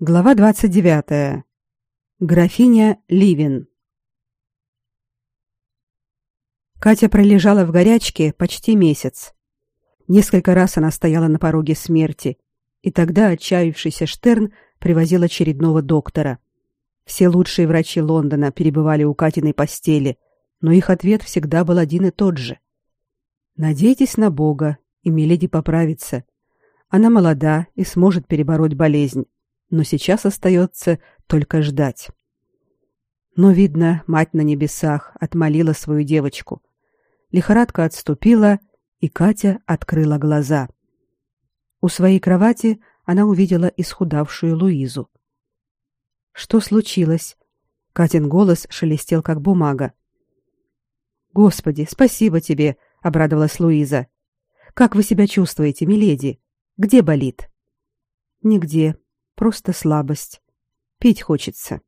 Глава 29. Графиня Ливин. Катя пролежала в горячке почти месяц. Несколько раз она стояла на пороге смерти, и тогда отчаявшийся Штерн привозил очередного доктора. Все лучшие врачи Лондона перебывали у Катиной постели, но их ответ всегда был один и тот же. Надейтесь на Бога, и миледи поправится. Она молода и сможет перебороть болезнь но сейчас остается только ждать. Но, видно, мать на небесах отмолила свою девочку. Лихорадка отступила, и Катя открыла глаза. У своей кровати она увидела исхудавшую Луизу. Что случилось? Катин голос шелестел как бумага. Господи, спасибо тебе, обрадовалась Луиза. Как вы себя чувствуете, миледи? Где болит? Нигде, Просто слабость. Пить хочется.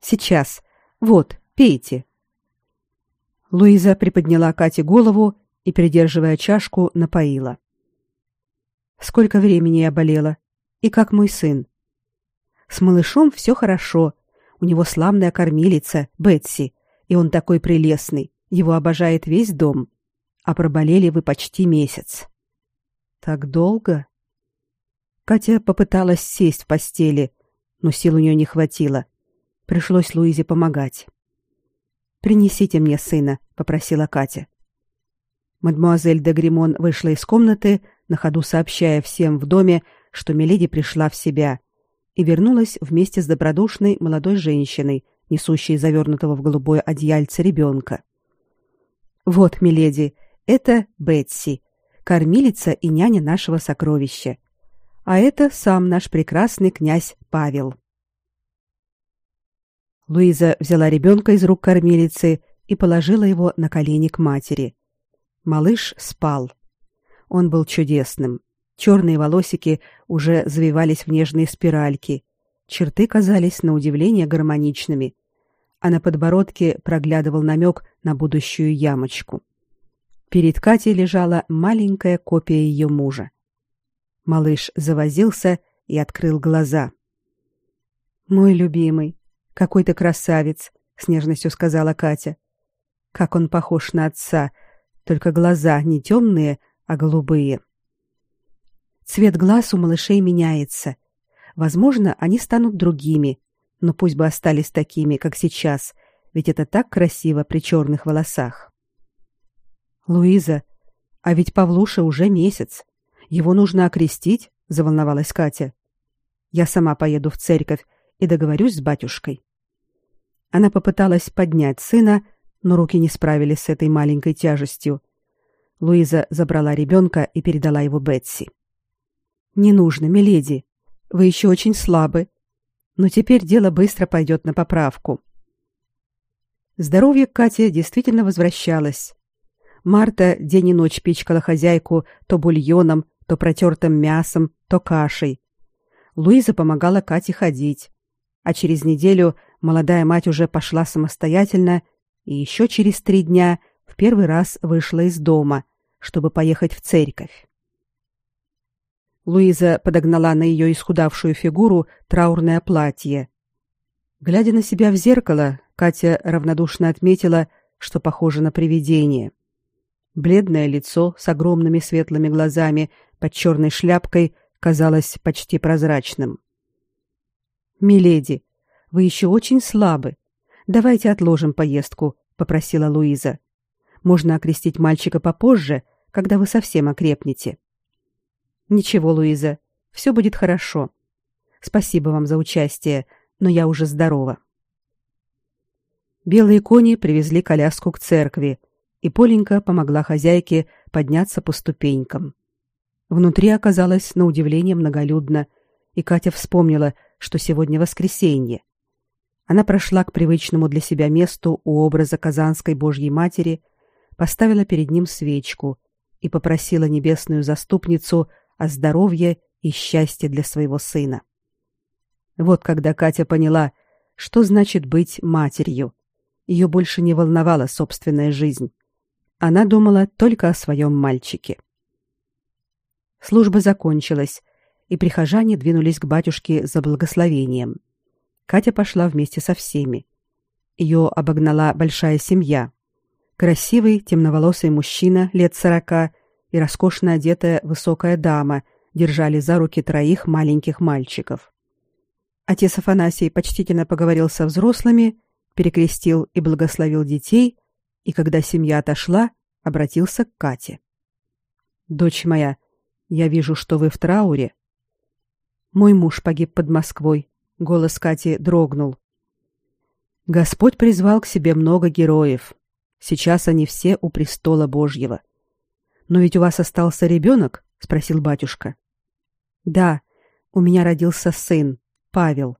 Сейчас. Вот, пейте. Луиза приподняла Кате голову и, придерживая чашку, напоила. Сколько времени я болела? И как мой сын? С малышом все хорошо. У него славная кормилица, Бетси, и он такой прелестный. Его обожает весь дом. А проболели вы почти месяц. Так долго? Катя попыталась сесть в постели, но сил у нее не хватило. Пришлось Луизе помогать. «Принесите мне сына», — попросила Катя. Мадмуазель де Гримон вышла из комнаты, на ходу сообщая всем в доме, что Миледи пришла в себя, и вернулась вместе с добродушной молодой женщиной, несущей завернутого в голубое одеяльце ребенка. «Вот, Миледи, это Бетси, кормилица и няня нашего сокровища а это сам наш прекрасный князь Павел. Луиза взяла ребенка из рук кормилицы и положила его на колени к матери. Малыш спал. Он был чудесным. Черные волосики уже завивались в нежные спиральки. Черты казались на удивление гармоничными, а на подбородке проглядывал намек на будущую ямочку. Перед Катей лежала маленькая копия ее мужа. Малыш завозился и открыл глаза. Мой любимый, какой ты красавец, с нежностью сказала Катя. Как он похож на отца, только глаза не темные, а голубые. Цвет глаз у малышей меняется. Возможно, они станут другими, но пусть бы остались такими, как сейчас, ведь это так красиво при черных волосах. Луиза, а ведь Павлуша уже месяц. Его нужно окрестить, заволновалась Катя. Я сама поеду в церковь и договорюсь с батюшкой. Она попыталась поднять сына, но руки не справились с этой маленькой тяжестью. Луиза забрала ребенка и передала его Бетси. Не нужно, миледи. Вы еще очень слабы. Но теперь дело быстро пойдет на поправку. Здоровье Кати действительно возвращалось. Марта день и ночь пичкала хозяйку то бульоном, то протертым мясом, то кашей. Луиза помогала Кате ходить, а через неделю молодая мать уже пошла самостоятельно и еще через три дня в первый раз вышла из дома, чтобы поехать в церковь. Луиза подогнала на ее исхудавшую фигуру траурное платье. Глядя на себя в зеркало, Катя равнодушно отметила, что похожа на привидение. Бледное лицо с огромными светлыми глазами под черной шляпкой казалось почти прозрачным. Миледи, вы еще очень слабы. Давайте отложим поездку, попросила Луиза. Можно окрестить мальчика попозже, когда вы совсем окрепнете. Ничего, Луиза, все будет хорошо. Спасибо вам за участие, но я уже здорова. Белые кони привезли коляску к церкви, и Поленька помогла хозяйке подняться по ступенькам. Внутри оказалось на удивление многолюдно, и Катя вспомнила, что сегодня воскресенье. Она прошла к привычному для себя месту у образа Казанской Божьей Матери, поставила перед ним свечку и попросила небесную заступницу о здоровье и счастье для своего сына. Вот когда Катя поняла, что значит быть матерью. Ее больше не волновала собственная жизнь. Она думала только о своем мальчике. Служба закончилась, и прихожане двинулись к батюшке за благословением. Катя пошла вместе со всеми. Ее обогнала большая семья. Красивый темноволосый мужчина лет сорока и роскошно одетая высокая дама держали за руки троих маленьких мальчиков. Отец Афанасий почтительно поговорил со взрослыми, перекрестил и благословил детей, и когда семья отошла, обратился к Кате. Дочь моя, я вижу, что вы в трауре. Мой муж погиб под Москвой. Голос Кати дрогнул. Господь призвал к себе много героев. Сейчас они все у престола Божьего. Но ведь у вас остался ребенок? спросил батюшка. Да, у меня родился сын, Павел.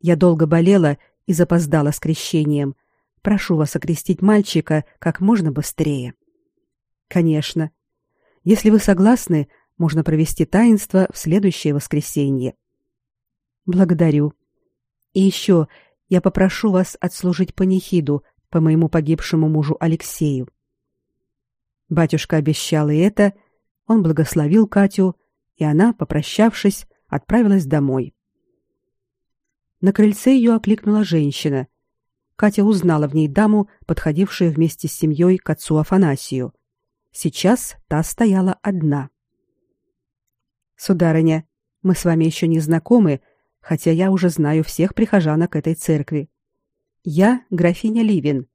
Я долго болела и запоздала с крещением. Прошу вас окрестить мальчика как можно быстрее. Конечно. Если вы согласны, можно провести таинство в следующее воскресенье. Благодарю. И еще я попрошу вас отслужить панихиду по моему погибшему мужу Алексею. Батюшка обещал и это, он благословил Катю, и она, попрощавшись, отправилась домой. На крыльце ее окликнула женщина. Катя узнала в ней даму, подходившую вместе с семьей к отцу Афанасию. Сейчас та стояла одна. Сударыня, мы с вами еще не знакомы, хотя я уже знаю всех прихожанок этой церкви. Я графиня Ливин,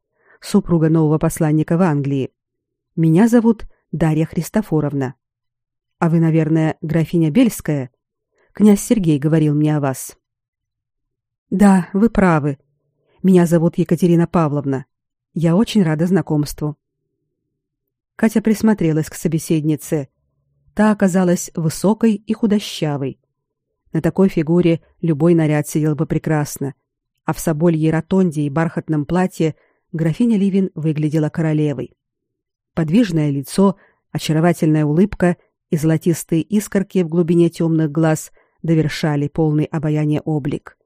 супруга нового посланника в Англии. Меня зовут Дарья Христофоровна. А вы, наверное, графиня Бельская? Князь Сергей говорил мне о вас. Да, вы правы. Меня зовут Екатерина Павловна. Я очень рада знакомству. Катя присмотрелась к собеседнице. Та оказалась высокой и худощавой. На такой фигуре любой наряд сидел бы прекрасно, а в собольей ротонде и бархатном платье графиня Ливин выглядела королевой. Подвижное лицо, очаровательная улыбка и золотистые искорки в глубине темных глаз довершали полный обаяние облик.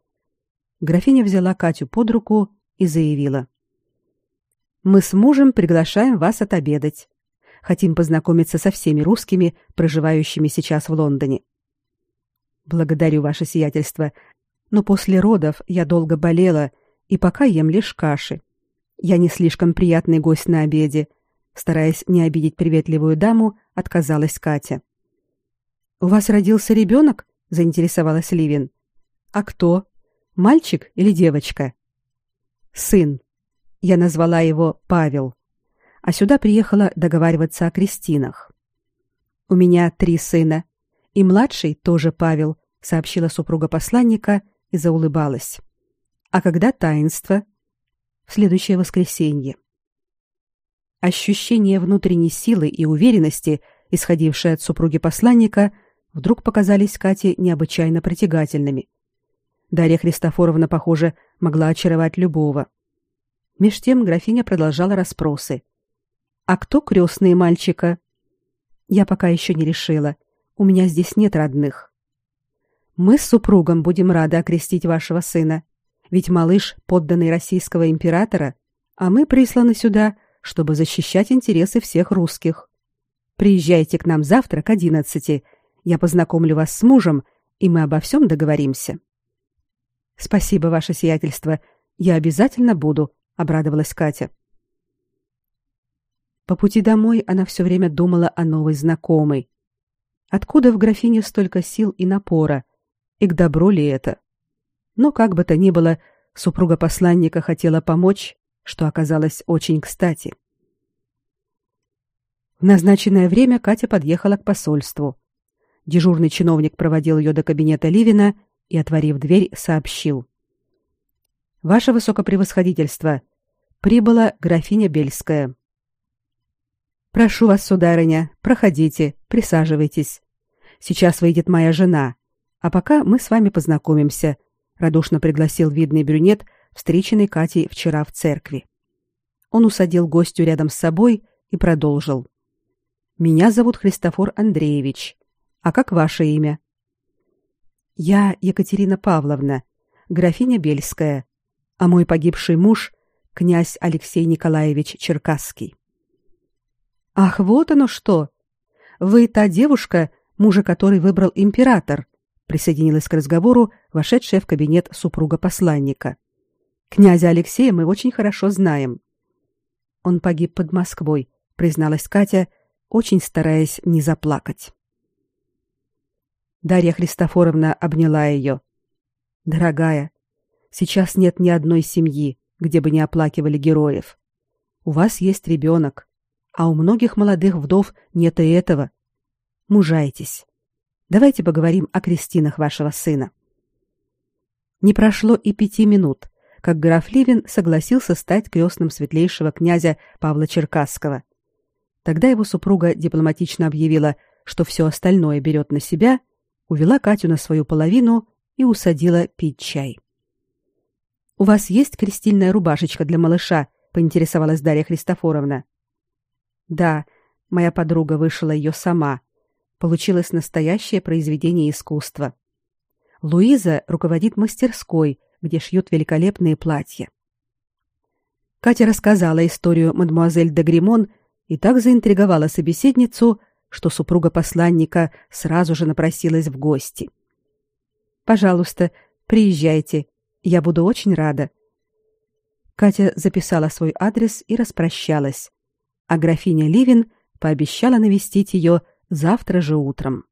Графиня взяла Катю под руку и заявила: "Мы с мужем приглашаем вас отобедать. Хотим познакомиться со всеми русскими, проживающими сейчас в Лондоне. Благодарю ваше сиятельство, но после родов я долго болела и пока ем лишь каши. Я не слишком приятный гость на обеде, стараясь не обидеть приветливую даму, отказалась Катя. У вас родился ребенок? заинтересовалась Ливин. А кто? Мальчик или девочка? Сын. Я назвала его Павел а сюда приехала договариваться о крестинах. У меня три сына, и младший тоже Павел, сообщила супруга посланника и заулыбалась. А когда таинство? В следующее воскресенье. Ощущение внутренней силы и уверенности, исходившее от супруги посланника, вдруг показались Кате необычайно притягательными. Дарья Христофоровна, похоже, могла очаровать любого. Меж тем графиня продолжала расспросы. А кто крестные мальчика? Я пока еще не решила. У меня здесь нет родных. Мы с супругом будем рады окрестить вашего сына, ведь малыш подданный российского императора, а мы присланы сюда, чтобы защищать интересы всех русских. Приезжайте к нам завтра к одиннадцати. Я познакомлю вас с мужем, и мы обо всем договоримся. Спасибо, ваше сиятельство. Я обязательно буду, обрадовалась Катя. По пути домой она все время думала о новой знакомой. Откуда в графине столько сил и напора? И к добру ли это? Но как бы то ни было, супруга посланника хотела помочь, что оказалось очень кстати. В назначенное время Катя подъехала к посольству. Дежурный чиновник проводил ее до кабинета Ливина и, отворив дверь, сообщил: "Ваше высокопревосходительство, прибыла графиня Бельская. Прошу вас, сударыня, проходите, присаживайтесь. Сейчас выйдет моя жена, а пока мы с вами познакомимся, радушно пригласил видный брюнет, встреченный Катей вчера в церкви. Он усадил гостю рядом с собой и продолжил: Меня зовут Христофор Андреевич. А как ваше имя? Я Екатерина Павловна, графиня Бельская, а мой погибший муж князь Алексей Николаевич Черкасский. Ах, вот оно что. Вы та девушка, мужа которой выбрал император, присоединилась к разговору вошедшая в кабинет супруга посланника. Князя Алексея мы очень хорошо знаем. Он погиб под Москвой, призналась Катя, очень стараясь не заплакать. Дарья Христофоровна обняла ее. Дорогая, сейчас нет ни одной семьи, где бы не оплакивали героев. У вас есть ребенок, а у многих молодых вдов нет и этого. Мужайтесь. Давайте поговорим о крестинах вашего сына. Не прошло и пяти минут, как граф Ливин согласился стать крестным светлейшего князя Павла Черкасского. Тогда его супруга дипломатично объявила, что все остальное берет на себя, увела Катю на свою половину и усадила пить чай. У вас есть крестильная рубашечка для малыша? поинтересовалась Дарья Христофоровна. Да, моя подруга вышила ее сама. Получилось настоящее произведение искусства. Луиза руководит мастерской, где шьют великолепные платья. Катя рассказала историю мадемуазель де Гримон и так заинтриговала собеседницу, что супруга посланника сразу же напросилась в гости. Пожалуйста, приезжайте. Я буду очень рада. Катя записала свой адрес и распрощалась, а графиня Ливин пообещала навестить ее завтра же утром.